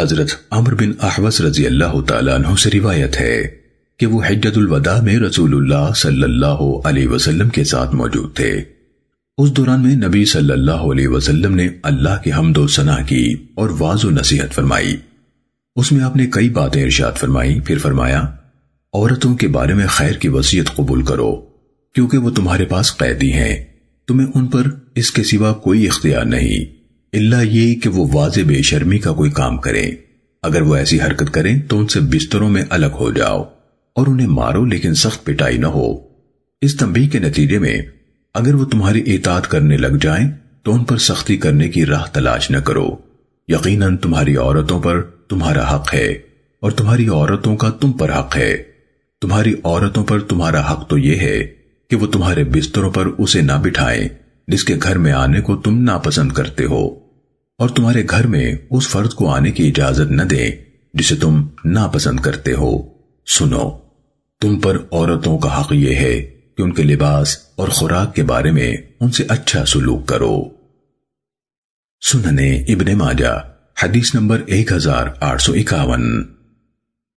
حضرت عمر بن احوس رضی اللہ تعالیٰ عنہ سے روایت ہے کہ وہ حجت الوداع میں رسول اللہ صلی اللہ علیہ وسلم کے ساتھ موجود تھے۔ اس دوران میں نبی صلی اللہ علیہ وسلم نے اللہ کی حمد و ثنا کی اور واض و نصیحت فرمائی۔ اس میں آپ نے کئی باتیں ارشاد فرمائی پھر فرمایا، عورتوں کے بارے میں خیر کی وصیت قبول کرو، کیونکہ وہ تمہارے پاس قیدی ہیں، تمہیں ان پر اس کے سوا کوئی اختیار نہیں۔ اللہ یہ کہ وہ واضح بے شرمی کا کوئی کام کریں اگر وہ ایسی حرکت کریں تو ان سے بستروں میں الگ ہو جاؤ اور انہیں مارو لیکن سخت پٹائی نہ ہو۔ اس تنبیہ کے نتیجے میں اگر وہ تمہاری اطاعت کرنے لگ جائیں تو ان پر سختی کرنے کی راہ تلاش نہ کرو۔ یقیناً تمہاری عورتوں پر تمہارا حق ہے اور تمہاری عورتوں کا تم پر حق ہے۔ تمہاری عورتوں پر تمہارا حق تو یہ ہے کہ وہ تمہارے بستروں پر اسے نہ بٹھائیں۔ جس کے گھر میں آنے کو تم ناپسند کرتے ہو اور تمہارے گھر میں اس فرد کو آنے کی اجازت نہ دے جسے تم ناپسند کرتے ہو۔ سنو، تم پر عورتوں کا حق یہ ہے کہ ان کے لباس اور خوراک کے بارے میں ان سے اچھا سلوک کرو۔ سننے ابن ماجہ، حدیث نمبر 1851